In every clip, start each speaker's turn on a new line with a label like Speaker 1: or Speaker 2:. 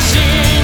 Speaker 1: 心。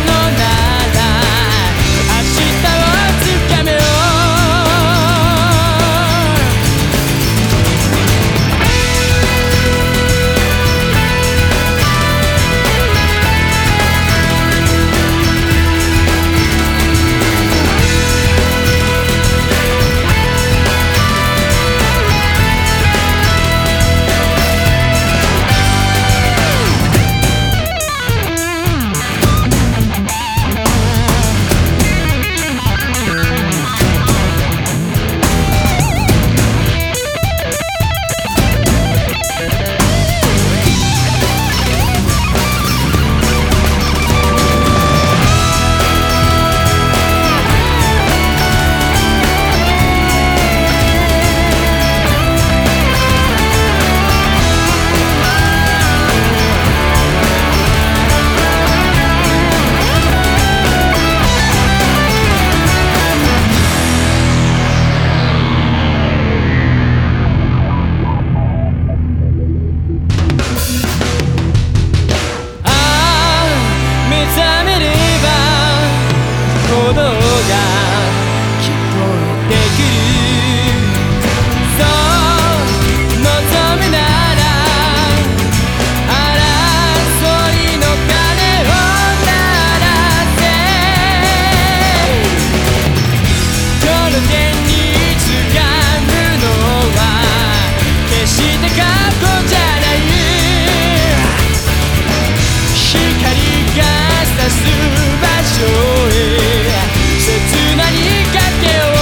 Speaker 1: 光が差す場所へ。切なに崖を。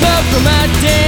Speaker 1: どこまで